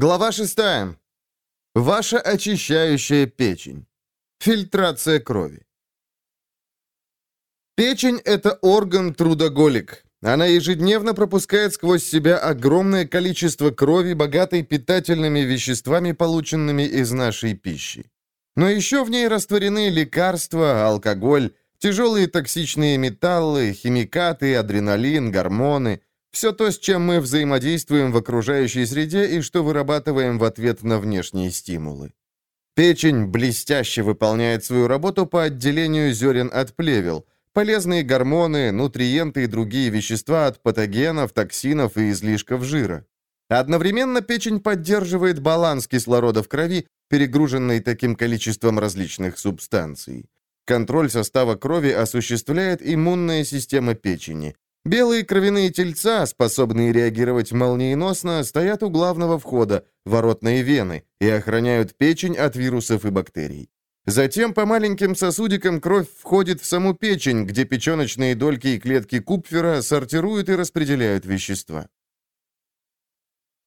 Глава 6. Ваша очищающая печень. Фильтрация крови. Печень – это орган-трудоголик. Она ежедневно пропускает сквозь себя огромное количество крови, богатой питательными веществами, полученными из нашей пищи. Но еще в ней растворены лекарства, алкоголь, тяжелые токсичные металлы, химикаты, адреналин, гормоны – все то, с чем мы взаимодействуем в окружающей среде и что вырабатываем в ответ на внешние стимулы. Печень блестяще выполняет свою работу по отделению зерен от плевел – полезные гормоны, нутриенты и другие вещества от патогенов, токсинов и излишков жира. Одновременно печень поддерживает баланс кислорода в крови, перегруженный таким количеством различных субстанций. Контроль состава крови осуществляет иммунная система печени. Белые кровяные тельца, способные реагировать молниеносно, стоят у главного входа, воротной вены, и охраняют печень от вирусов и бактерий. Затем по маленьким сосудикам кровь входит в саму печень, где печеночные дольки и клетки Купфера сортируют и распределяют вещества.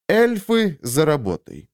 Эльфы за работой.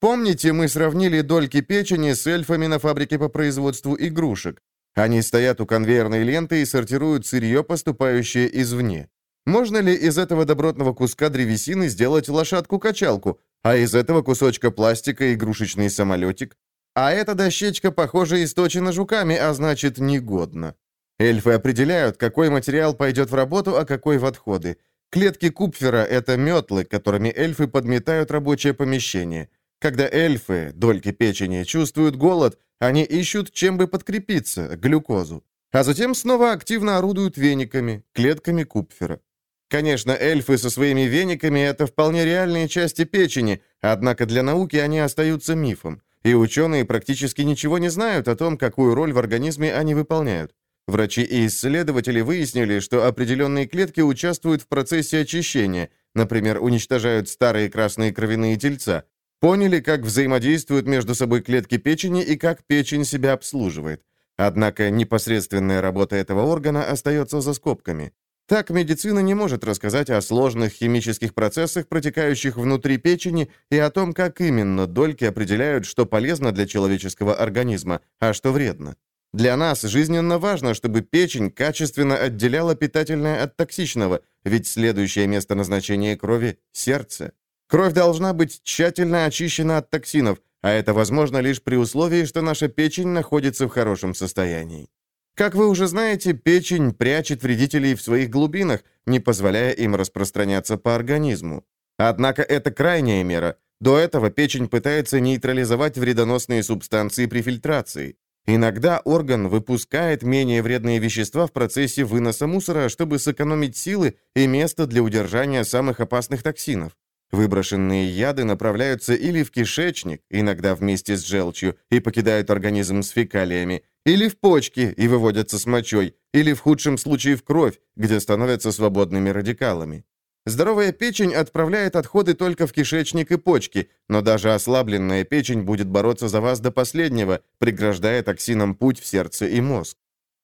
Помните, мы сравнили дольки печени с эльфами на фабрике по производству игрушек? Они стоят у конвейерной ленты и сортируют сырье, поступающее извне. Можно ли из этого добротного куска древесины сделать лошадку-качалку, а из этого кусочка пластика игрушечный самолетик? А эта дощечка, похоже, источена жуками, а значит, негодна. Эльфы определяют, какой материал пойдет в работу, а какой в отходы. Клетки Купфера — это метлы, которыми эльфы подметают рабочее помещение. Когда эльфы, дольки печени, чувствуют голод, они ищут, чем бы подкрепиться, глюкозу. А затем снова активно орудуют вениками, клетками Купфера. Конечно, эльфы со своими вениками — это вполне реальные части печени, однако для науки они остаются мифом и ученые практически ничего не знают о том, какую роль в организме они выполняют. Врачи и исследователи выяснили, что определенные клетки участвуют в процессе очищения, например, уничтожают старые красные кровяные тельца, поняли, как взаимодействуют между собой клетки печени и как печень себя обслуживает. Однако непосредственная работа этого органа остается за скобками. Так медицина не может рассказать о сложных химических процессах, протекающих внутри печени, и о том, как именно дольки определяют, что полезно для человеческого организма, а что вредно. Для нас жизненно важно, чтобы печень качественно отделяла питательное от токсичного, ведь следующее место назначения крови – сердце. Кровь должна быть тщательно очищена от токсинов, а это возможно лишь при условии, что наша печень находится в хорошем состоянии. Как вы уже знаете, печень прячет вредителей в своих глубинах, не позволяя им распространяться по организму. Однако это крайняя мера. До этого печень пытается нейтрализовать вредоносные субстанции при фильтрации. Иногда орган выпускает менее вредные вещества в процессе выноса мусора, чтобы сэкономить силы и место для удержания самых опасных токсинов. Выброшенные яды направляются или в кишечник, иногда вместе с желчью, и покидают организм с фекалиями, или в почки и выводятся с мочой, или в худшем случае в кровь, где становятся свободными радикалами. Здоровая печень отправляет отходы только в кишечник и почки, но даже ослабленная печень будет бороться за вас до последнего, преграждая токсинам путь в сердце и мозг.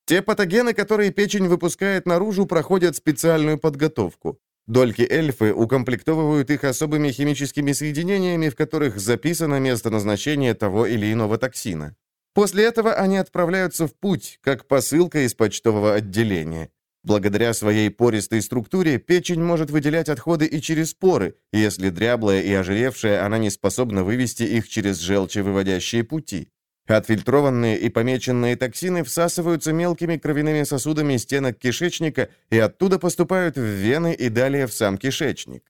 Те патогены, которые печень выпускает наружу, проходят специальную подготовку. Дольки эльфы укомплектовывают их особыми химическими соединениями, в которых записано место назначения того или иного токсина. После этого они отправляются в путь, как посылка из почтового отделения. Благодаря своей пористой структуре печень может выделять отходы и через поры, если дряблая и ожиревшая она не способна вывести их через желчевыводящие пути. Отфильтрованные и помеченные токсины всасываются мелкими кровяными сосудами стенок кишечника и оттуда поступают в вены и далее в сам кишечник.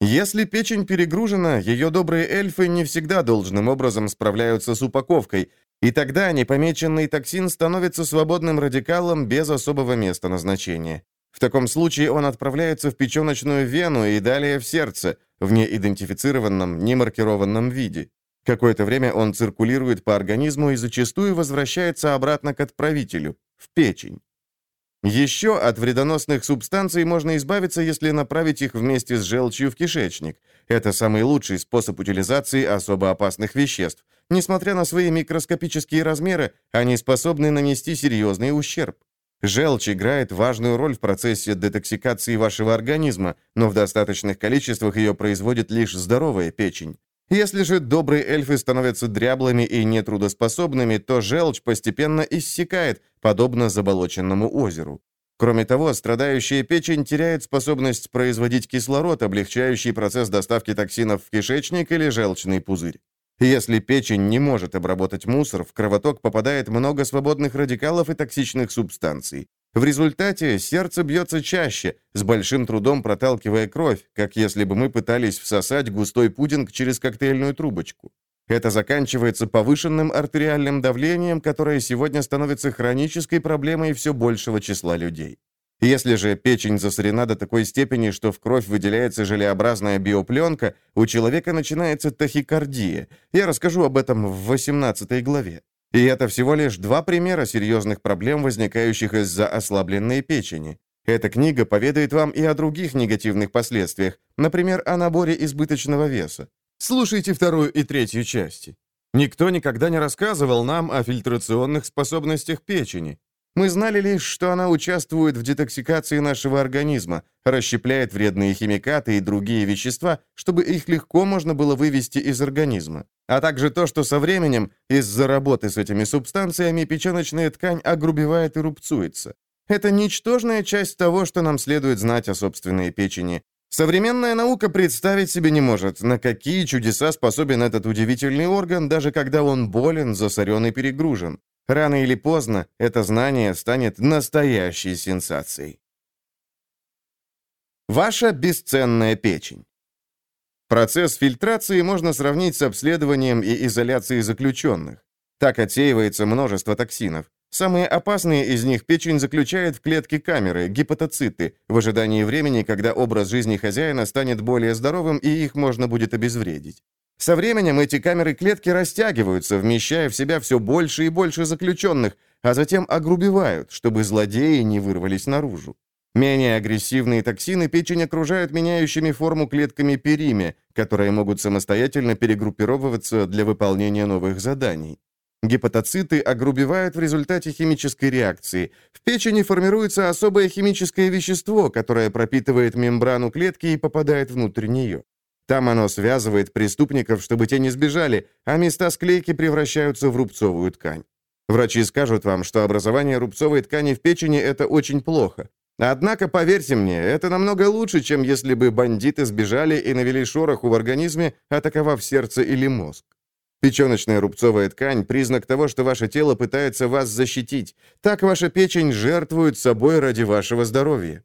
Если печень перегружена, ее добрые эльфы не всегда должным образом справляются с упаковкой, и тогда непомеченный токсин становится свободным радикалом без особого места назначения. В таком случае он отправляется в печеночную вену и далее в сердце, в неидентифицированном, немаркированном виде. Какое-то время он циркулирует по организму и зачастую возвращается обратно к отправителю, в печень. Еще от вредоносных субстанций можно избавиться, если направить их вместе с желчью в кишечник. Это самый лучший способ утилизации особо опасных веществ. Несмотря на свои микроскопические размеры, они способны нанести серьезный ущерб. Желчь играет важную роль в процессе детоксикации вашего организма, но в достаточных количествах ее производит лишь здоровая печень. Если же добрые эльфы становятся дряблыми и нетрудоспособными, то желчь постепенно иссякает, подобно заболоченному озеру. Кроме того, страдающая печень теряет способность производить кислород, облегчающий процесс доставки токсинов в кишечник или желчный пузырь. Если печень не может обработать мусор, в кровоток попадает много свободных радикалов и токсичных субстанций. В результате сердце бьется чаще, с большим трудом проталкивая кровь, как если бы мы пытались всосать густой пудинг через коктейльную трубочку. Это заканчивается повышенным артериальным давлением, которое сегодня становится хронической проблемой все большего числа людей. Если же печень засорена до такой степени, что в кровь выделяется желеобразная биопленка, у человека начинается тахикардия. Я расскажу об этом в 18 главе. И это всего лишь два примера серьезных проблем, возникающих из-за ослабленной печени. Эта книга поведает вам и о других негативных последствиях, например, о наборе избыточного веса. Слушайте вторую и третью части. Никто никогда не рассказывал нам о фильтрационных способностях печени. Мы знали лишь, что она участвует в детоксикации нашего организма, расщепляет вредные химикаты и другие вещества, чтобы их легко можно было вывести из организма. А также то, что со временем, из-за работы с этими субстанциями, печеночная ткань огрубевает и рубцуется. Это ничтожная часть того, что нам следует знать о собственной печени. Современная наука представить себе не может, на какие чудеса способен этот удивительный орган, даже когда он болен, засорен и перегружен. Рано или поздно это знание станет настоящей сенсацией. Ваша бесценная печень. Процесс фильтрации можно сравнить с обследованием и изоляцией заключенных. Так отсеивается множество токсинов. Самые опасные из них печень заключает в клетке камеры, гепатоциты, в ожидании времени, когда образ жизни хозяина станет более здоровым и их можно будет обезвредить. Со временем эти камеры-клетки растягиваются, вмещая в себя все больше и больше заключенных, а затем огрубевают, чтобы злодеи не вырвались наружу. Менее агрессивные токсины печень окружают меняющими форму клетками периме, которые могут самостоятельно перегруппировываться для выполнения новых заданий. Гепатоциты огрубевают в результате химической реакции. В печени формируется особое химическое вещество, которое пропитывает мембрану клетки и попадает внутрь нее. Там оно связывает преступников, чтобы те не сбежали, а места склейки превращаются в рубцовую ткань. Врачи скажут вам, что образование рубцовой ткани в печени – это очень плохо. Однако, поверьте мне, это намного лучше, чем если бы бандиты сбежали и навели шороху в организме, атаковав сердце или мозг. Печеночная рубцовая ткань – признак того, что ваше тело пытается вас защитить. Так ваша печень жертвует собой ради вашего здоровья.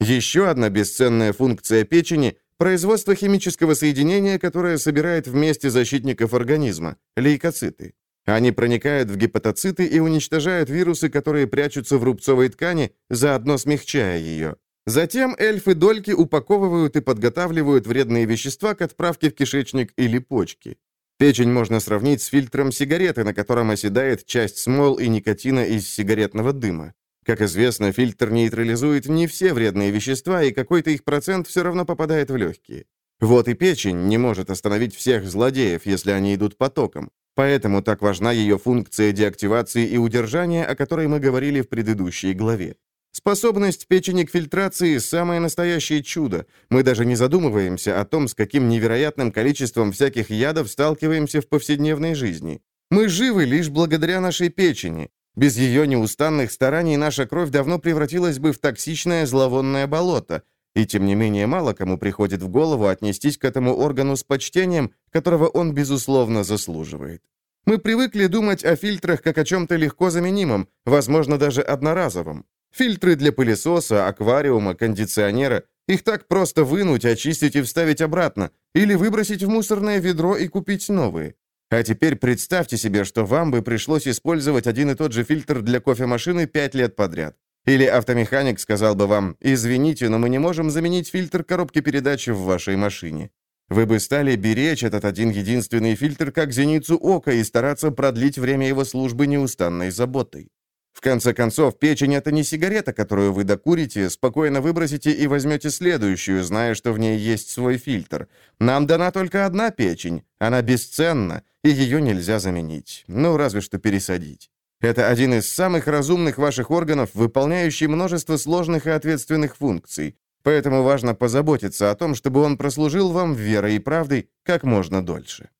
Еще одна бесценная функция печени Производство химического соединения, которое собирает вместе защитников организма – лейкоциты. Они проникают в гепатоциты и уничтожают вирусы, которые прячутся в рубцовой ткани, заодно смягчая ее. Затем эльфы-дольки упаковывают и подготавливают вредные вещества к отправке в кишечник или почки. Печень можно сравнить с фильтром сигареты, на котором оседает часть смол и никотина из сигаретного дыма. Как известно, фильтр нейтрализует не все вредные вещества, и какой-то их процент все равно попадает в легкие. Вот и печень не может остановить всех злодеев, если они идут потоком. Поэтому так важна ее функция деактивации и удержания, о которой мы говорили в предыдущей главе. Способность печени к фильтрации – самое настоящее чудо. Мы даже не задумываемся о том, с каким невероятным количеством всяких ядов сталкиваемся в повседневной жизни. Мы живы лишь благодаря нашей печени. Без ее неустанных стараний наша кровь давно превратилась бы в токсичное зловонное болото, и тем не менее мало кому приходит в голову отнестись к этому органу с почтением, которого он, безусловно, заслуживает. Мы привыкли думать о фильтрах как о чем-то легко заменимом, возможно, даже одноразовом. Фильтры для пылесоса, аквариума, кондиционера – их так просто вынуть, очистить и вставить обратно, или выбросить в мусорное ведро и купить новые. А теперь представьте себе, что вам бы пришлось использовать один и тот же фильтр для кофемашины пять лет подряд. Или автомеханик сказал бы вам, извините, но мы не можем заменить фильтр коробки передач в вашей машине. Вы бы стали беречь этот один единственный фильтр как зеницу ока и стараться продлить время его службы неустанной заботой. В конце концов, печень — это не сигарета, которую вы докурите, спокойно выбросите и возьмете следующую, зная, что в ней есть свой фильтр. Нам дана только одна печень, она бесценна, и ее нельзя заменить, ну, разве что пересадить. Это один из самых разумных ваших органов, выполняющий множество сложных и ответственных функций. поэтому важно позаботиться о том, чтобы он прослужил вам верой и правдой как можно дольше.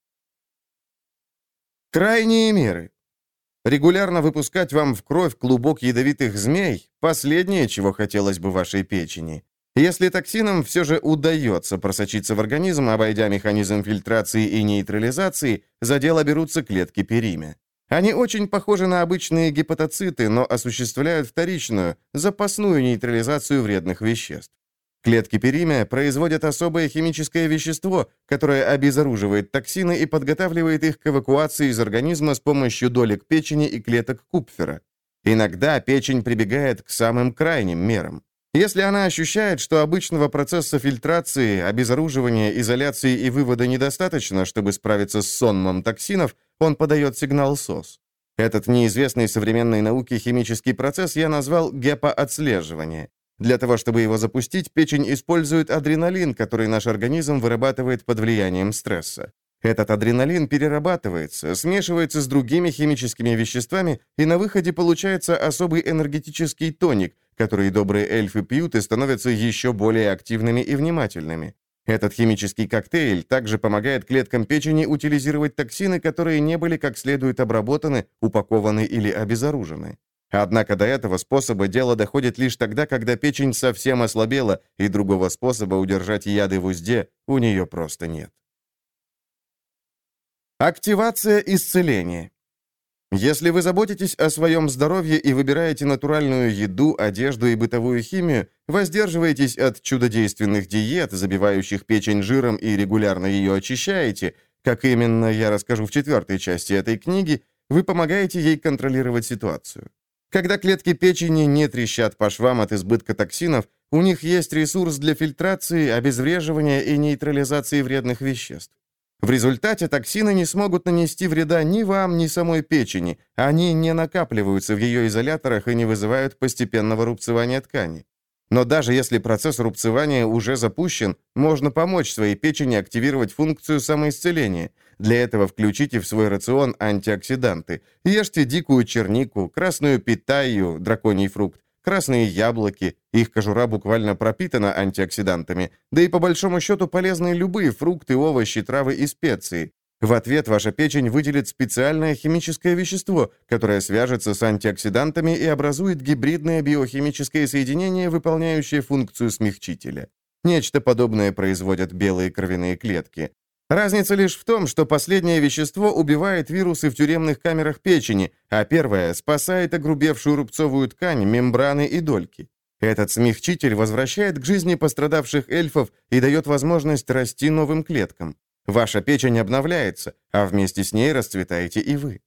Крайние меры. Регулярно выпускать вам в кровь клубок ядовитых змей – последнее, чего хотелось бы вашей печени. Если токсинам все же удается просочиться в организм, обойдя механизм фильтрации и нейтрализации, за дело берутся клетки перимя. Они очень похожи на обычные гепатоциты, но осуществляют вторичную, запасную нейтрализацию вредных веществ. Клетки перимя производят особое химическое вещество, которое обезоруживает токсины и подготавливает их к эвакуации из организма с помощью долек печени и клеток Купфера. Иногда печень прибегает к самым крайним мерам. Если она ощущает, что обычного процесса фильтрации, обезоруживания, изоляции и вывода недостаточно, чтобы справиться с сонмом токсинов, он подает сигнал СОС. Этот неизвестный современной науке химический процесс я назвал гепоотслеживание. Для того, чтобы его запустить, печень использует адреналин, который наш организм вырабатывает под влиянием стресса. Этот адреналин перерабатывается, смешивается с другими химическими веществами, и на выходе получается особый энергетический тоник, который добрые эльфы пьют и становятся еще более активными и внимательными. Этот химический коктейль также помогает клеткам печени утилизировать токсины, которые не были как следует обработаны, упакованы или обезоружены. Однако до этого способа дело доходит лишь тогда, когда печень совсем ослабела, и другого способа удержать яды в узде у нее просто нет. Активация исцеления. Если вы заботитесь о своем здоровье и выбираете натуральную еду, одежду и бытовую химию, воздерживаетесь от чудодейственных диет, забивающих печень жиром и регулярно ее очищаете, как именно я расскажу в четвертой части этой книги, вы помогаете ей контролировать ситуацию. Когда клетки печени не трещат по швам от избытка токсинов, у них есть ресурс для фильтрации, обезвреживания и нейтрализации вредных веществ. В результате токсины не смогут нанести вреда ни вам, ни самой печени. Они не накапливаются в ее изоляторах и не вызывают постепенного рубцевания ткани. Но даже если процесс рубцевания уже запущен, можно помочь своей печени активировать функцию самоисцеления. Для этого включите в свой рацион антиоксиданты. Ешьте дикую чернику, красную питаю, драконий фрукт, красные яблоки, их кожура буквально пропитана антиоксидантами, да и по большому счету полезны любые фрукты, овощи, травы и специи. В ответ ваша печень выделит специальное химическое вещество, которое свяжется с антиоксидантами и образует гибридное биохимическое соединение, выполняющее функцию смягчителя. Нечто подобное производят белые кровяные клетки. Разница лишь в том, что последнее вещество убивает вирусы в тюремных камерах печени, а первое спасает огрубевшую рубцовую ткань, мембраны и дольки. Этот смягчитель возвращает к жизни пострадавших эльфов и дает возможность расти новым клеткам. Ваша печень обновляется, а вместе с ней расцветаете и вы.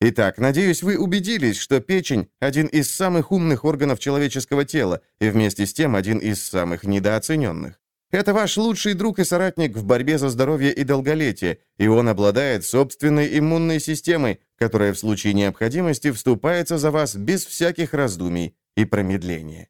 Итак, надеюсь, вы убедились, что печень – один из самых умных органов человеческого тела и вместе с тем один из самых недооцененных. Это ваш лучший друг и соратник в борьбе за здоровье и долголетие, и он обладает собственной иммунной системой, которая в случае необходимости вступается за вас без всяких раздумий и промедления.